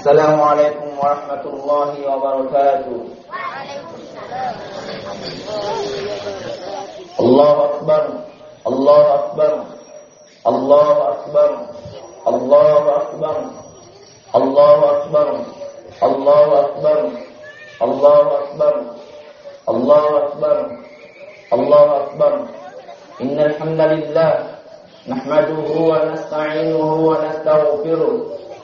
السلام عليكم ورحمة الله وبركاته. الله أكبر الله أكبر الله أكبر الله أكبر الله أكبر الله أكبر الله أكبر الله أكبر الله أكبر. إن الحمد لله نحمده ونستعينه ونستغفره.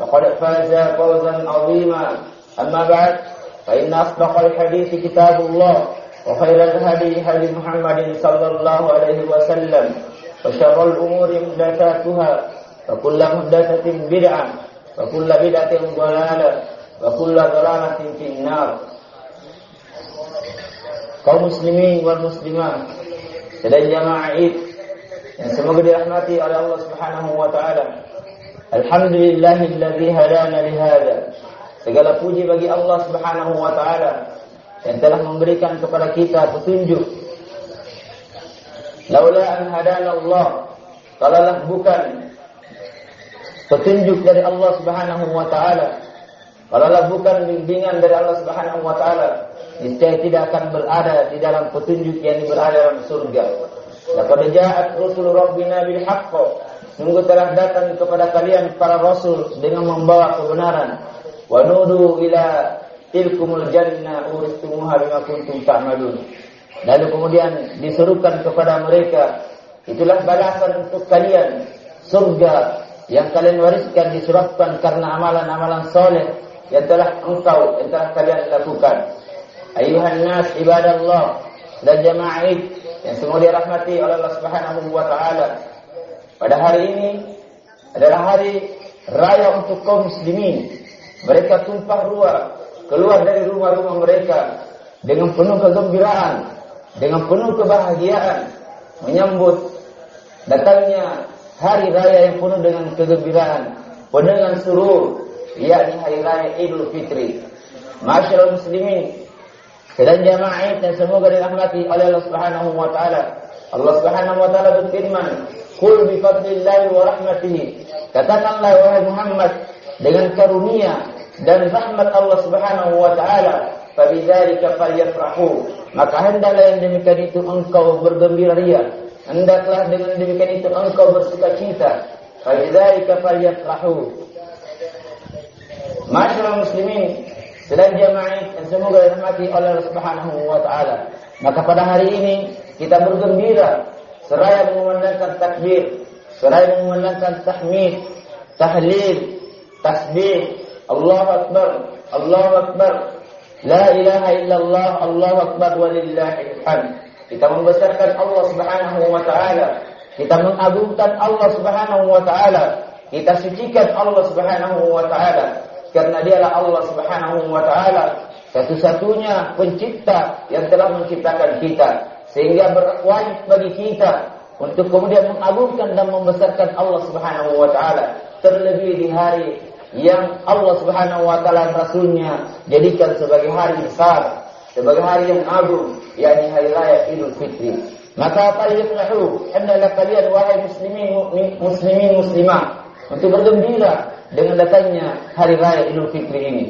فقد فاز فوزا عظيما أما بعد فإن أصدق الحديث كتاب الله وخير الهدي هدي محمد صلى الله عليه وسلم وشر الأمور محدثاتها وكل محدثة بدعة وكل بدعة ضلالة وكل ضلالة في النار kaum muslimin wal muslimat dan jamaah Id yang semoga dirahmati oleh Allah Subhanahu wa taala. Alhamdulillahilladzi hadana li hada. Segala puji bagi Allah Subhanahu wa taala yang telah memberikan kepada kita petunjuk. Laula an hadana Allah, kalaulah bukan petunjuk dari Allah Subhanahu wa taala, kalaulah bukan bimbingan dari Allah Subhanahu wa taala, niscaya tidak akan berada di dalam petunjuk yang berada dalam surga. Laqad ja'at rusul rabbina bil haqq. Sungguh telah datang kepada kalian para rasul dengan membawa kebenaran. Wa nudu ila tilkumul jannah uristumuha bima kuntum ta'malun. Lalu kemudian diserukan kepada mereka, itulah balasan untuk kalian surga yang kalian wariskan disurahkan karena amalan-amalan soleh yang telah engkau yang telah kalian lakukan. Ayuhan nas ibadallah dan jamaah yang semua dirahmati oleh Allah Subhanahu wa taala. Pada hari ini adalah hari raya untuk kaum muslimin. Mereka tumpah ruah keluar dari rumah-rumah mereka dengan penuh kegembiraan, dengan penuh kebahagiaan menyambut datangnya hari raya yang penuh dengan kegembiraan, penuh dengan surur, yakni hari raya Idul Fitri. Masyaallah muslimin, dan jamaah dan semoga dirahmati oleh Allah Subhanahu wa taala. Allah Subhanahu wa taala berfirman, "Qul bi fadlillahi wa rahmatihi." Katakanlah wahai Muhammad dengan karunia dan rahmat Allah Subhanahu wa taala, "Fabidzalika falyafrahu." Maka hendaklah yang demikian itu engkau bergembira ria. Hendaklah dengan demikian itu engkau bersuka cita. Fabidzalika falyafrahu. Masyaallah muslimin, dan jamaah yang semoga dirahmati oleh Allah Subhanahu wa taala. Maka pada hari ini kita bergembira seraya mengumandangkan takbir, seraya mengumandangkan tahmid, tahlil, tasbih, Allahu akbar, Allahu akbar. La ilaha illallah, Allahu akbar walillahil hamd. Kita membesarkan Allah Subhanahu wa taala. Kita mengagungkan Allah Subhanahu wa taala. Kita sucikan Allah Subhanahu wa taala karena dialah Allah Subhanahu wa taala satu-satunya pencipta yang telah menciptakan kita sehingga berwajib bagi kita untuk kemudian mengagungkan dan membesarkan Allah Subhanahu wa taala terlebih di hari yang Allah Subhanahu wa taala rasulnya jadikan sebagai hari besar sebagai hari yang agung yakni hari raya Idul Fitri maka falyafrahu hendaklah kalian wahai muslimin muslimin muslimah untuk bergembira dengan datangnya hari raya Idul Fitri ini.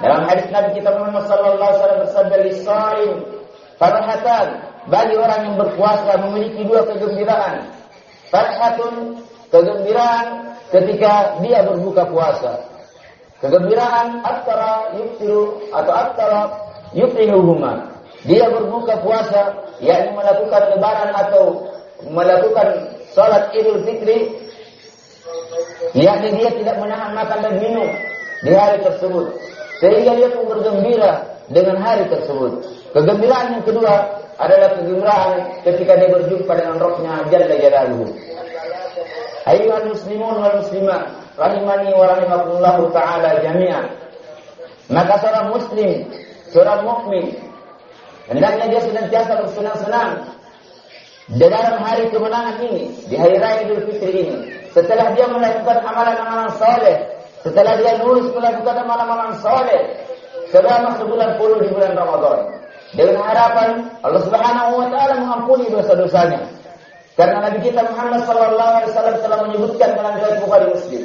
Dalam hadis Nabi kita Muhammad sallallahu alaihi wasallam bersabda lisaim farhatan bagi orang yang berpuasa memiliki dua kegembiraan. Farhatun kegembiraan ketika dia berbuka puasa. Kegembiraan antara yuftiru atau antara yufrihuhuma. Dia berbuka puasa, yakni melakukan lebaran atau melakukan salat Idul Fitri, yakni dia tidak menahan makan dan minum di hari tersebut. Sehingga dia pun bergembira dengan hari tersebut. Kegembiraan yang kedua adalah kegembiraan ketika dia berjumpa dengan rohnya Jalla Jalaluhu. Ayuhal muslimun wal muslimat, rahimani wa rahimakumullah taala jami'an. Maka seorang muslim, seorang mukmin Hendaknya dia senantiasa bersenang-senang di dalam hari kemenangan ini, di hari raya Idul Fitri ini. Setelah dia melakukan amalan-amalan soleh, setelah dia nulis melakukan amalan-amalan soleh, selama sebulan puluh di bulan Ramadan. Dengan harapan Allah Subhanahu wa taala mengampuni dosa-dosanya. Karena Nabi kita Muhammad sallallahu alaihi wasallam telah menyebutkan dalam riwayat Bukhari Muslim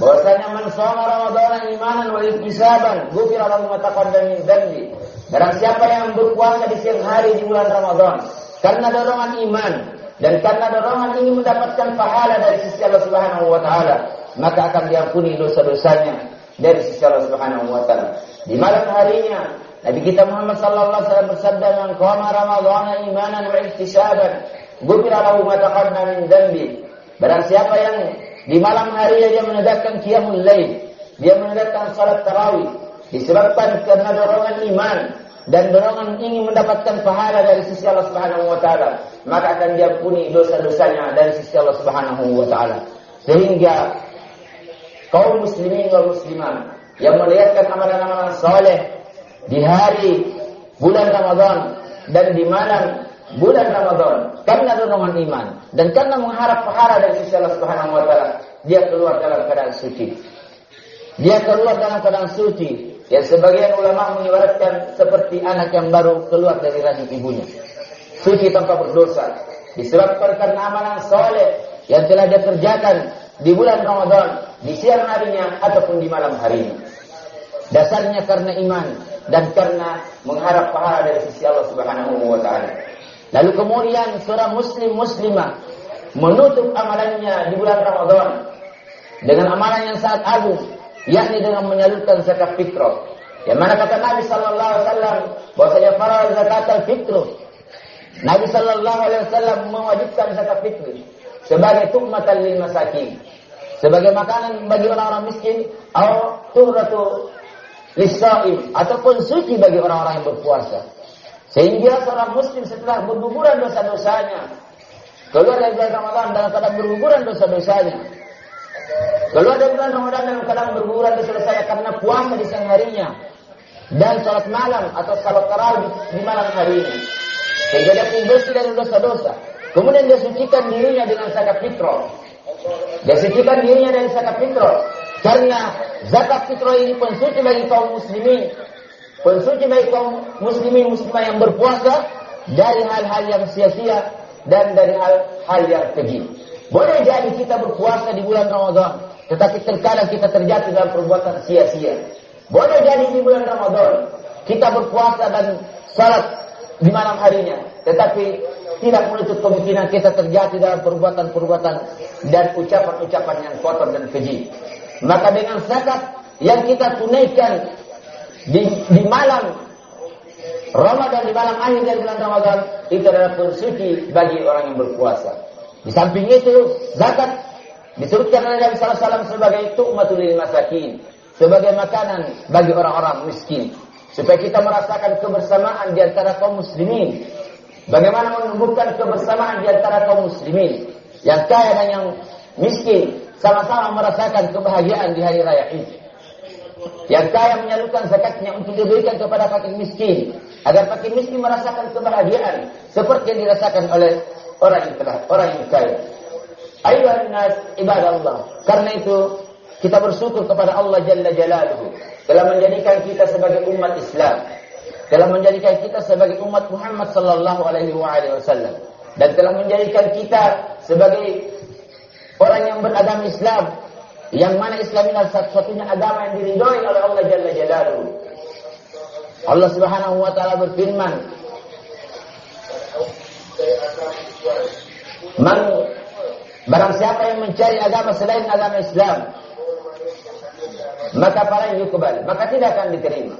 bahwasanya man shoma Ramadan imanan wa ihtisaban, ghufira lahu ma taqaddama min dhanbi. Barang siapa yang berpuasa di siang hari di bulan Ramadan karena dorongan iman dan karena dorongan ingin mendapatkan pahala dari sisi Allah Subhanahu wa taala, maka akan diampuni dosa-dosanya dari sisi Allah Subhanahu wa taala. Di malam harinya Nabi kita Muhammad sallallahu alaihi wasallam bersabda, "Man qama Ramadan imanan wa ihtisaban, ghufira lahu ma taqaddama min dhanbi." Barang siapa yang di malam harinya dia menegakkan qiyamul lail, dia menegakkan salat tarawih disebabkan karena dorongan iman dan dorongan ingin mendapatkan pahala dari sisi Allah Subhanahu wa taala, maka akan diampuni dosa-dosanya dari sisi Allah Subhanahu wa taala. Sehingga kaum muslimin wal muslimat yang melihatkan amalan-amalan soleh di hari bulan Ramadan dan di malam bulan Ramadan karena dorongan iman dan karena mengharap pahala dari sisi Allah Subhanahu wa taala, dia keluar dalam keadaan suci. Dia keluar dalam keadaan suci yang sebagian ulama mengibaratkan seperti anak yang baru keluar dari rahim ibunya. Suci tanpa berdosa. Disebabkan karena amalan soleh yang telah dia kerjakan di bulan Ramadan, di siang harinya ataupun di malam harinya. Dasarnya karena iman dan karena mengharap pahala dari sisi Allah Subhanahu wa taala. Lalu kemudian seorang muslim muslimah menutup amalannya di bulan Ramadan dengan amalan yang sangat agung yakni dengan menyalurkan zakat fitrah. Yang mana kata Nabi sallallahu alaihi wasallam bahwasanya farad zakat al-fitrah. Nabi sallallahu alaihi wasallam mewajibkan zakat fitrah sebagai tukmatan lil masakin. Sebagai makanan bagi orang-orang miskin atau tuhratu lisaim ataupun suci bagi orang-orang yang berpuasa. Sehingga seorang muslim setelah berguguran dosa-dosanya keluar dari bulan Ramadan dalam keadaan berguguran dosa-dosanya Keluar dari bulan Ramadan dalam keadaan berguguran selesai karena puasa di siang harinya dan sholat malam atau sholat tarawih di malam hari ini. Sehingga dia pun bersih dari dosa-dosa. Kemudian dia sucikan dirinya dengan zakat fitrah. Dia sucikan dirinya dari zakat fitrah. Karena zakat fitrah ini pensuci bagi kaum muslimin. Pensuci bagi kaum muslimin muslimah yang berpuasa dari hal-hal yang sia-sia dan dari hal-hal yang keji. Boleh jadi kita berpuasa di bulan Ramadan, tetapi terkadang kita terjatuh dalam perbuatan sia-sia. Boleh jadi di bulan Ramadan, kita berpuasa dan salat di malam harinya, tetapi tidak menutup kemungkinan kita terjatuh dalam perbuatan-perbuatan dan ucapan-ucapan yang kotor dan keji. Maka dengan zakat yang kita tunaikan di, di malam Ramadan di malam akhir dari bulan Ramadan itu adalah pensuci bagi orang yang berpuasa. Di samping itu, zakat disebutkan oleh Nabi SAW sebagai tu'matul masakin. Sebagai makanan bagi orang-orang miskin. Supaya kita merasakan kebersamaan di antara kaum muslimin. Bagaimana menumbuhkan kebersamaan di antara kaum muslimin. Yang kaya dan yang miskin. Sama-sama merasakan kebahagiaan di hari raya ini. Yang kaya menyalurkan zakatnya untuk diberikan kepada fakir miskin. Agar fakir miskin merasakan kebahagiaan. Seperti yang dirasakan oleh orang yang telah orang yang kaya. Ayuhan nas ibadallah. Karena itu kita bersyukur kepada Allah Jalla Jalaluhu telah menjadikan kita sebagai umat Islam, telah menjadikan kita sebagai umat Muhammad sallallahu alaihi wasallam dan telah menjadikan kita sebagai orang yang beragama Islam yang mana Islam ini satu-satunya agama yang diridhoi oleh Allah Jalla. Allah Subhanahu wa taala berfirman, Man barang siapa yang mencari agama selain agama Islam maka para yukbal maka tidak akan diterima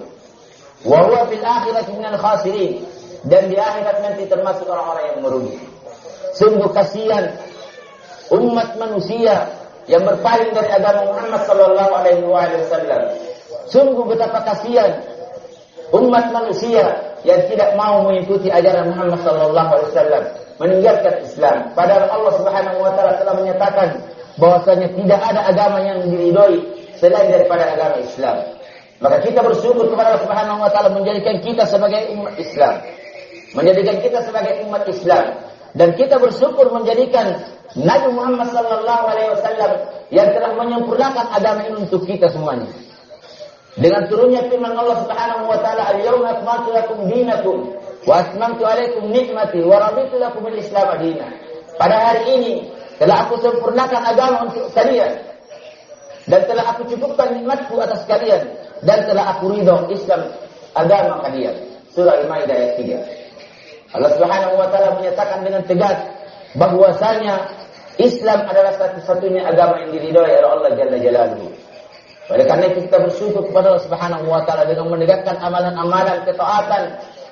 Wa huwa fil akhirati minal khasirin. Dan di akhirat nanti termasuk orang-orang yang merugi. Sungguh kasihan umat manusia yang berpaling dari agama Muhammad sallallahu alaihi wasallam. Sungguh betapa kasihan umat manusia yang tidak mau mengikuti ajaran Muhammad sallallahu alaihi wasallam, meninggalkan Islam. Padahal Allah Subhanahu wa taala telah menyatakan bahwasanya tidak ada agama yang diridhoi selain daripada agama Islam. Maka kita bersyukur kepada Allah Subhanahu wa taala menjadikan kita sebagai umat Islam menjadikan kita sebagai umat Islam dan kita bersyukur menjadikan Nabi Muhammad sallallahu alaihi wasallam yang telah menyempurnakan agama ini untuk kita semuanya. Dengan turunnya firman Allah Subhanahu wa taala, "Al-yauma akmaltu lakum dinakum wa atmamtu alaikum nikmati wa raditu lakum al-Islam dinan." Pada hari ini telah aku sempurnakan agama untuk kalian dan telah aku cukupkan nikmatku atas kalian dan telah aku ridho Islam agama kalian. Surah Al-Maidah ayat 3. Allah Subhanahu wa taala menyatakan dengan tegas bahwasanya Islam adalah satu-satunya agama yang diridhoi oleh Allah Jalla Jalaluhu. Oleh karena itu kita bersyukur kepada Allah Subhanahu wa taala dengan menegakkan amalan-amalan ketaatan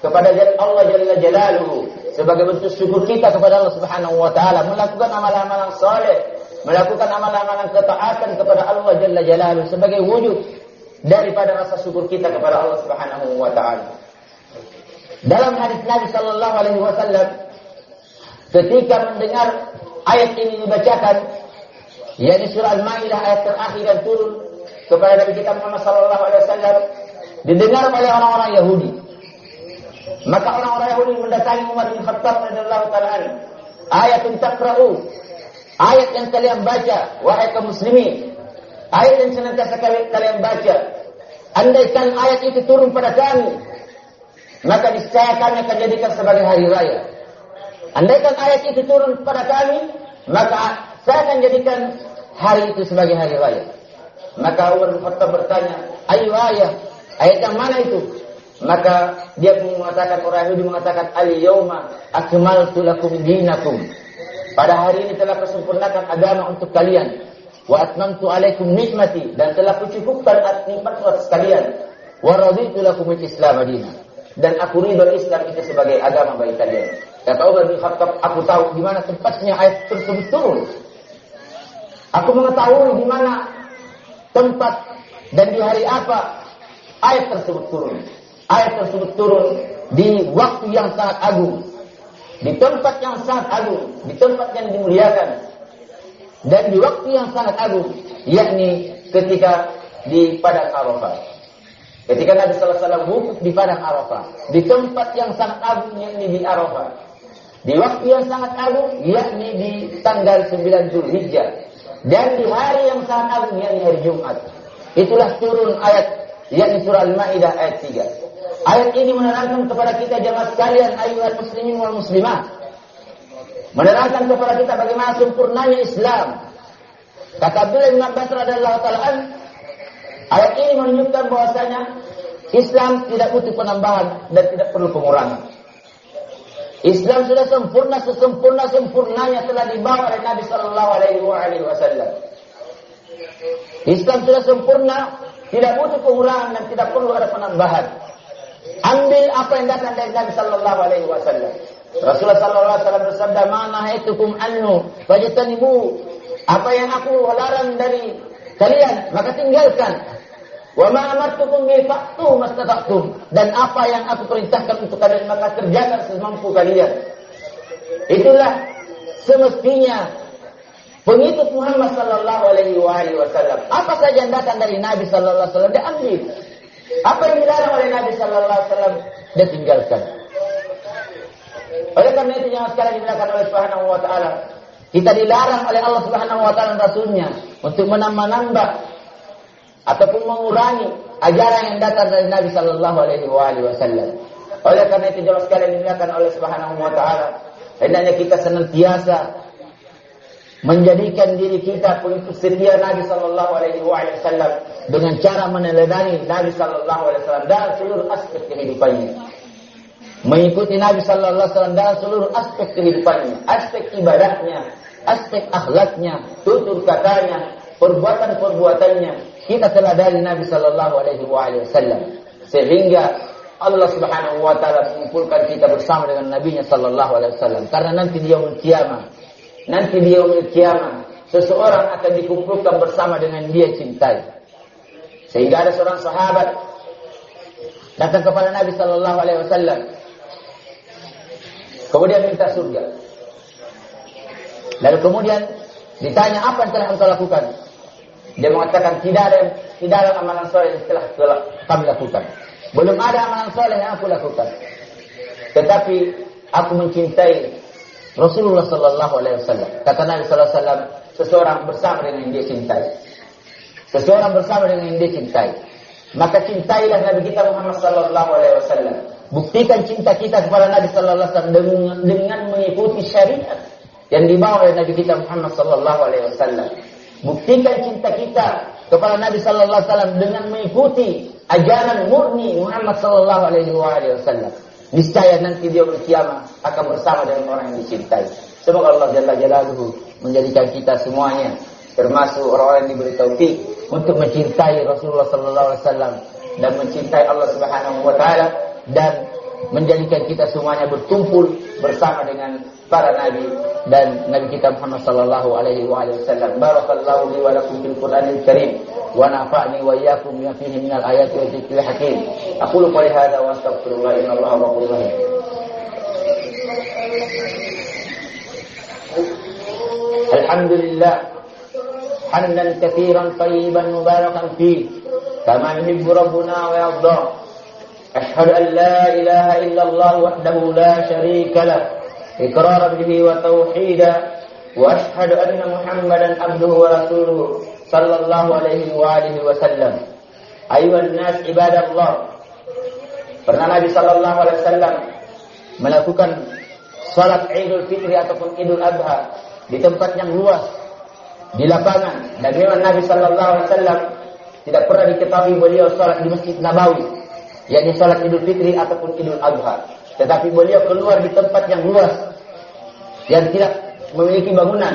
kepada Allah Jalla Jalaluhu sebagai bentuk syukur kita kepada Allah Subhanahu wa taala melakukan amalan-amalan saleh, melakukan amalan-amalan ketaatan kepada Allah Jalla Jalaluhu sebagai wujud daripada rasa syukur kita kepada Allah Subhanahu wa taala. Dalam hadis Nabi Shallallahu Alaihi Wasallam, ketika mendengar ayat ini dibacakan, yakni surah Al-Maidah ayat terakhir yang turun kepada Nabi kita Muhammad Shallallahu Alaihi Wasallam, didengar oleh orang-orang Yahudi. Maka orang-orang Yahudi mendatangi Umar bin Khattab radhiyallahu taala ayat yang takra'u ayat yang kalian baca wahai kaum muslimin. Ayat yang senantiasa kalian baca. Andaikan ayat itu turun pada kami maka niscaya kami akan jadikan sebagai hari raya. Andaikan ayat itu turun kepada kami, maka saya akan jadikan hari itu sebagai hari raya. Maka Umar bin bertanya, ayo ayat, ayat yang mana itu? Maka dia pun mengatakan, orang Yahudi mengatakan, al-yawma akmaltu lakum dinakum. Pada hari ini telah kesempurnakan agama untuk kalian. Wa atmamtu alaikum nikmati. Dan telah kucukupkan nikmat atas kalian. Wa raditu lakum islam adina dan aku ridho Islam itu sebagai agama bagi kalian. Kata Umar bin Khattab, aku tahu di mana tempatnya ayat tersebut turun. Aku mengetahui di mana tempat dan di hari apa ayat tersebut turun. Ayat tersebut turun di waktu yang sangat agung, di tempat yang sangat agung, di tempat yang dimuliakan, dan di waktu yang sangat agung, yakni ketika di padang Arafah. Ketika Nabi Sallallahu Alaihi Wasallam wukuf di padang Arafah, di tempat yang sangat agung yakni di Arafah, di waktu yang sangat agung yakni di tanggal 9 Zulhijjah dan di hari yang sangat agung yakni hari Jumat. Itulah turun ayat yakni surah Al-Maidah ayat 3. Ayat ini menerangkan kepada kita jemaah sekalian ayuhat muslimin wal muslimah. Menerangkan kepada kita bagaimana sempurnanya Islam. Kata Abdullah bin Abbas radhiyallahu taala Ayat ini menunjukkan bahwasanya Islam tidak butuh penambahan dan tidak perlu pengurangan. Islam sudah sempurna sesempurna sempurnanya telah dibawa oleh Nabi Shallallahu Alaihi Wasallam. Islam sudah sempurna, tidak butuh pengurangan dan tidak perlu ada penambahan. Ambil apa yang datang dari Nabi Shallallahu Alaihi Wasallam. Rasulullah Sallallahu Alaihi Wasallam bersabda, "Mana haitukum annu, fajtanibu." Apa yang aku larang dari kalian, maka tinggalkan. Wa ma amartukum bi fa'tu mastata'tum. Dan apa yang aku perintahkan untuk kalian maka kerjakan semampu kalian. Itulah semestinya pengikut Muhammad sallallahu alaihi wasallam. Apa saja yang datang dari Nabi sallallahu alaihi wasallam dia ambil. Apa yang dilarang oleh Nabi sallallahu alaihi wasallam dia tinggalkan. Oleh karena itu jangan sekali dibilang oleh Subhanahu wa taala. Kita dilarang oleh Allah Subhanahu wa taala dan Rasulnya untuk menambah-nambah ataupun mengurangi ajaran yang datang dari Nabi Shallallahu Alaihi Wasallam. Oleh karena itu jelas sekali dimuliakan oleh Subhanahu Wa Taala. Hendaknya kita senantiasa menjadikan diri kita pengikut setia Nabi Shallallahu Alaihi Wasallam dengan cara meneladani Nabi Shallallahu Alaihi Wasallam dalam seluruh aspek kehidupannya. Mengikuti Nabi Shallallahu Alaihi Wasallam dalam seluruh aspek kehidupannya, aspek ibadahnya, aspek akhlaknya, tutur katanya, perbuatan-perbuatannya, kita telah dari Nabi Sallallahu Alaihi Wasallam. Sehingga Allah Subhanahu wa taala mengumpulkan kita bersama dengan nabinya sallallahu alaihi wasallam. Karena nanti di yaumul kiamah nanti di yaumul kiamah seseorang akan dikumpulkan bersama dengan dia cintai. Sehingga ada seorang sahabat datang kepada Nabi sallallahu alaihi wasallam. Kemudian minta surga. Lalu kemudian ditanya apa yang telah engkau lakukan dia mengatakan tidak ada tidak ada amalan soleh yang telah kami lakukan belum ada amalan soleh yang aku lakukan. Tetapi aku mencintai Rasulullah Sallallahu Alaihi Wasallam. Kata Nabi Sallallahu Alaihi Wasallam, seseorang bersama dengan yang dia cintai. Seseorang bersama dengan yang dia cintai. Maka cintailah Nabi kita Muhammad Sallallahu Alaihi Wasallam. Buktikan cinta kita kepada Nabi Sallallahu Alaihi Wasallam dengan, dengan mengikuti syariat yang dibawa oleh Nabi kita Muhammad Sallallahu Alaihi Wasallam. Buktikan cinta kita kepada Nabi Sallallahu Alaihi Wasallam dengan mengikuti ajaran murni Muhammad sallallahu alaihi wasallam. Niscaya nanti dia berkiamat akan bersama dengan orang yang dicintai. Semoga Allah Jalla Jalaluhu menjadikan kita semuanya termasuk orang-orang yang diberi taufik untuk mencintai Rasulullah sallallahu alaihi wasallam dan mencintai Allah Subhanahu wa taala dan menjadikan kita semuanya berkumpul bersama dengan para nabi dan nabi kita Muhammad sallallahu alaihi wa alihi wasallam. Barakallahu li wa lakum fil Qur'anil Karim wa nafa'ni wa iyyakum bima fihi minal ayati wa dzikril hakim. Aqulu qawli hadha wa astaghfirullah innallaha ghafurur rahim. الحمد لله حمدا كثيرا طيبا مباركا فيه كما يحب ربنا ويرضى أشهد أن لا إله إلا الله وحده لا شريك له إقرارا به وتوحيدا وأشهد أن محمدا عبده ورسوله صلى الله عليه وآله وسلم أيها الناس عباد الله Pernah Nabi Shallallahu Alaihi Wasallam melakukan salat Idul Fitri ataupun Idul Adha di tempat yang luas di lapangan dan memang Nabi Shallallahu Alaihi Wasallam tidak pernah diketahui beliau salat di Masjid Nabawi yakni salat Idul Fitri ataupun Idul Adha. Tetapi beliau keluar di tempat yang luas yang tidak memiliki bangunan.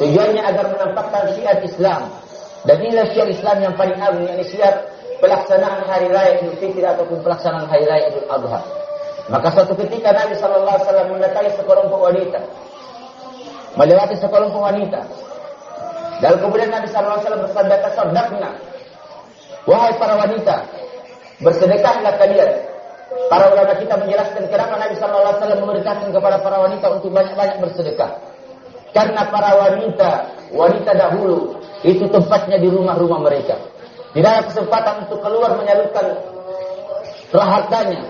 Tujuannya agar menampakkan syiar Islam. Dan inilah syiar Islam yang paling agung, yakni syiar pelaksanaan hari raya Idul Fitri ataupun pelaksanaan hari raya Idul Adha. Maka suatu ketika Nabi Shallallahu Alaihi Wasallam mendatangi sekelompok wanita, melewati sekelompok wanita. Dan kemudian Nabi Shallallahu Alaihi Wasallam bersabda, "Tasaddaqna, wahai para wanita, Bersedekahlah kalian. Para ulama kita menjelaskan kenapa Nabi Sallallahu Alaihi Wasallam memerintahkan kepada para wanita untuk banyak-banyak bersedekah. Karena para wanita, wanita dahulu itu tempatnya di rumah-rumah mereka. Tidak ada kesempatan untuk keluar menyalurkan hartanya.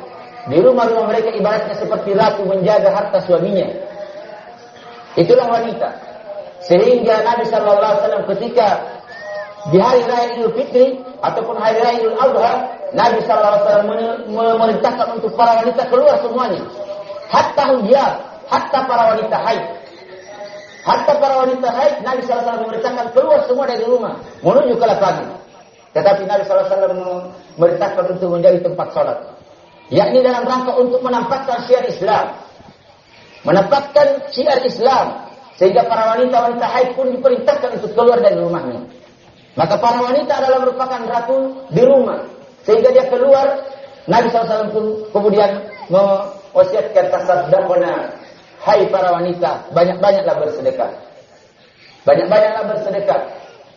Di rumah-rumah mereka ibaratnya seperti ratu menjaga harta suaminya. Itulah wanita. Sehingga Nabi Sallallahu Alaihi Wasallam ketika di hari raya Idul Fitri ataupun hari raya Idul Adha Nabi SAW memerintahkan untuk para wanita keluar semuanya. Hatta hujia, hatta para wanita haid. Hatta para wanita haid, Nabi SAW memerintahkan keluar semua dari rumah. Menuju ke lapangan. Tetapi Nabi SAW memerintahkan untuk menjadi tempat sholat. Yakni dalam rangka untuk menampakkan syiar Islam. Menempatkan syiar Islam. Sehingga para wanita-wanita haid pun diperintahkan untuk keluar dari rumahnya. Maka para wanita adalah merupakan ratu di rumah. Sehingga dia keluar, Nabi SAW pun kemudian mewasiatkan tasaddaqna. Hai para wanita, banyak-banyaklah bersedekah. Banyak-banyaklah bersedekah.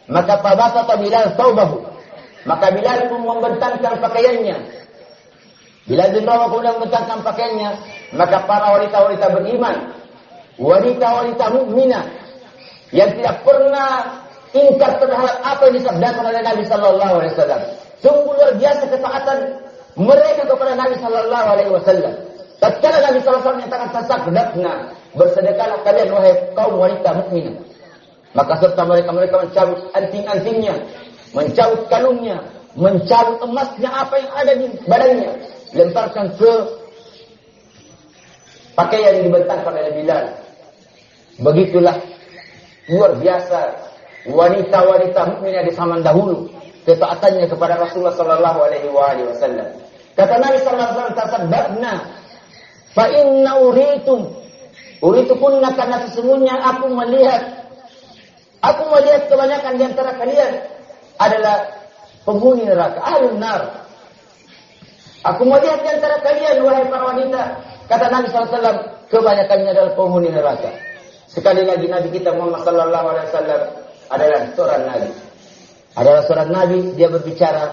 Maka fabasata Bilal taubahu. Maka Bilal pun membentangkan pakaiannya. Bilal bin Rabah kemudian membentangkan pakaiannya. Maka para wanita-wanita beriman. Wanita-wanita mukminah yang tidak pernah ingkar terhadap apa yang disabdakan oleh Nabi Sallallahu Alaihi Wasallam. Sungguh luar biasa ketaatan mereka kepada Nabi Sallallahu Alaihi Wasallam. Tatkala Nabi Sallallahu Alaihi Wasallam menyatakan tasaddaqna, bersedekahlah kalian wahai kaum wanita mukminah. Maka serta mereka mereka mencabut anting-antingnya, mencabut kalungnya, mencabut emasnya apa yang ada di badannya, lemparkan ke pakaian yang dibentangkan oleh Bilal. Begitulah luar biasa wanita-wanita mukminah di zaman dahulu ketaatannya kepada Rasulullah sallallahu alaihi wasallam. Kata Nabi sallallahu alaihi wasallam, "Tasaddaqna fa inna uritum." Uritu kunna karena sesungguhnya aku melihat aku melihat kebanyakan di antara kalian adalah penghuni neraka, ahlun nar. Aku mau lihat di antara kalian, wahai para wanita. Kata Nabi SAW, kebanyakannya adalah penghuni neraka. Sekali lagi Nabi kita Muhammad Sallallahu Alaihi Wasallam adalah seorang Nabi. Adalah seorang Nabi, dia berbicara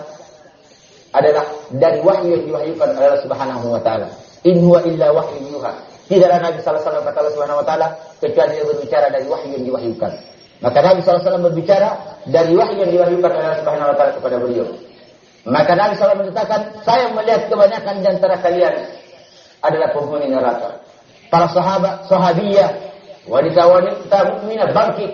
adalah dari wahyu yang diwahyukan Allah Subhanahu Wa Taala. In huwa illa wahyu yuha. Tidaklah Nabi Wasallam kata Allah Subhanahu Wa Taala kecuali dia berbicara dari wahyu yang diwahyukan. Maka Nabi SAW berbicara dari wahyu yang diwahyukan oleh Allah Subhanahu Wa Taala kepada beliau. Maka Nabi SAW menyatakan, saya melihat kebanyakan di antara kalian adalah penghuni neraka. Para sahabat, sahabiyah, wanita-wanita mukminah bangkit.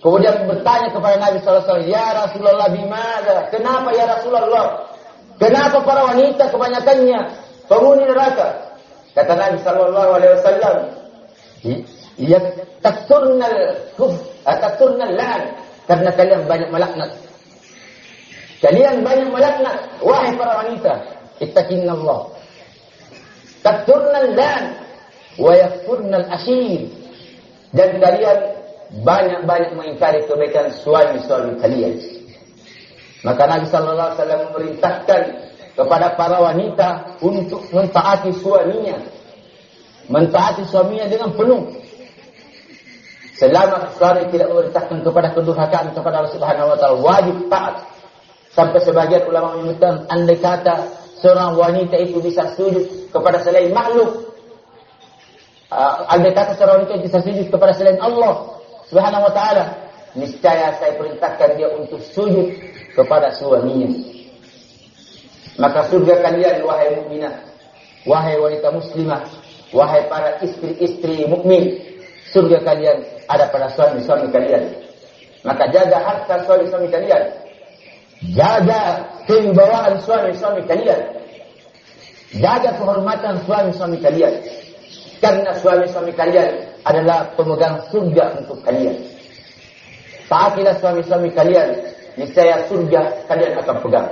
Kemudian bertanya kepada Nabi SAW, Ya Rasulullah bimada? Kenapa ya Rasulullah? Kenapa para wanita kebanyakannya penghuni neraka? Kata Nabi Sallallahu Alaihi Wasallam, ya takturnal kuf, takturnal lan, karena kalian banyak melaknat Kalian banyak melaknat wahai para wanita. Ittaqinallah. Takturnal dan wa yakfurnal asyir. Dan kalian banyak-banyak mengingkari kebaikan suami-suami kalian. Maka Nabi sallallahu alaihi wasallam memerintahkan kepada para wanita untuk mentaati suaminya. Mentaati suaminya dengan penuh. Selama suami tidak memerintahkan kepada kedurhakaan kepada Allah Subhanahu wa taala, wajib taat Sampai sebagian ulama menyebutkan andai kata seorang wanita itu bisa sujud kepada selain makhluk. Uh, andai kata seorang wanita bisa sujud kepada selain Allah Subhanahu wa taala, niscaya saya perintahkan dia untuk sujud kepada suaminya. Maka surga kalian wahai mukminah, wahai wanita muslimah, wahai para istri-istri mukmin, surga kalian ada pada suami-suami kalian. Maka jaga harta suami-suami kalian Jaga kewibawaan suami-suami kalian. Jaga kehormatan suami-suami kalian. Karena suami-suami kalian adalah pemegang surga untuk kalian. Taatilah suami-suami kalian. Niscaya surga kalian akan pegang.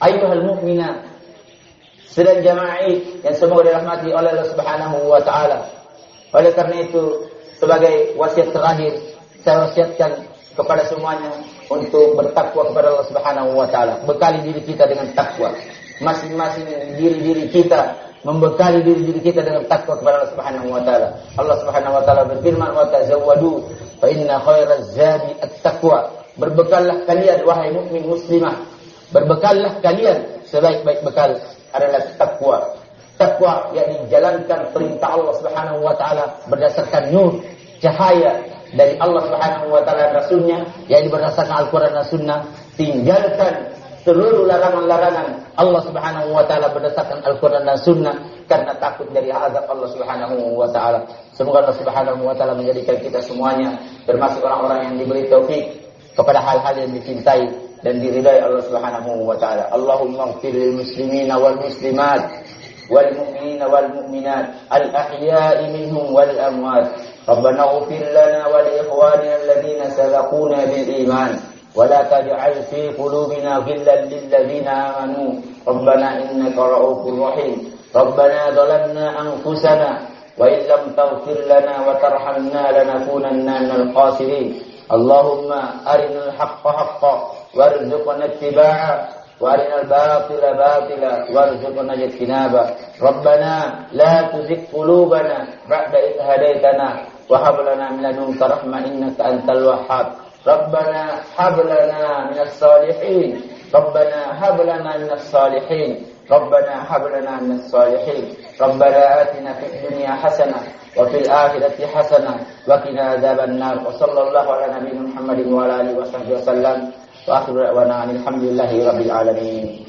Ayuhal mu'mina. Sedang jama'i yang semoga dirahmati oleh Allah Subhanahu wa taala. Oleh karena itu sebagai wasiat terakhir saya wasiatkan kepada semuanya untuk bertakwa kepada Allah Subhanahu wa taala. Bekali diri kita dengan takwa. Masing-masing diri-diri kita membekali diri-diri kita dengan takwa kepada Allah Subhanahu wa taala. Allah Subhanahu wa taala berfirman, "Wa tazawwadu fa inna khairaz zadi at-taqwa." Berbekallah kalian wahai mukmin muslimah. Berbekallah kalian sebaik-baik bekal adalah takwa. Takwa yakni jalankan perintah Allah Subhanahu wa taala berdasarkan nur, cahaya dari Allah Subhanahu wa taala rasulnya yang berdasarkan Al-Qur'an dan Sunnah tinggalkan seluruh larangan-larangan Allah Subhanahu wa taala berdasarkan Al-Qur'an dan Sunnah karena takut dari azab Allah Subhanahu wa taala. Semoga Allah Subhanahu wa taala menjadikan kita semuanya termasuk orang-orang yang diberi taufik kepada hal-hal yang dicintai dan diridai Allah Subhanahu wa taala. Allahumma ighfir lil muslimina wal muslimat wal mu'minina wal mu'minat al ahya'i minhum wal amwat ربنا اغفر لنا ولإخواننا الذين سبقونا بالإيمان ولا تجعل في قلوبنا غلا للذين آمنوا. ربنا إنك رؤوف رحيم. ربنا ظلمنا أنفسنا وإن لم تغفر لنا وترحمنا لنكونن من الخاسرين. اللهم أرنا الحق حقا وارزقنا اتباعه وأرنا الباطل باطلا وارزقنا اجتنابه. ربنا لا تزغ قلوبنا بعد إذ هديتنا وهب لنا من لدنك رحمة إنك أنت الوهاب. ربنا هب لنا من الصالحين. ربنا هب لنا من الصالحين. ربنا هب لنا من الصالحين. ربنا آتنا في الدنيا حسنة وفي الآخرة حسنة وقنا عذاب النار. وصلى الله على نبينا محمد وعلى آله وصحبه وسلم. وآخر دعوانا الحمد لله رب العالمين.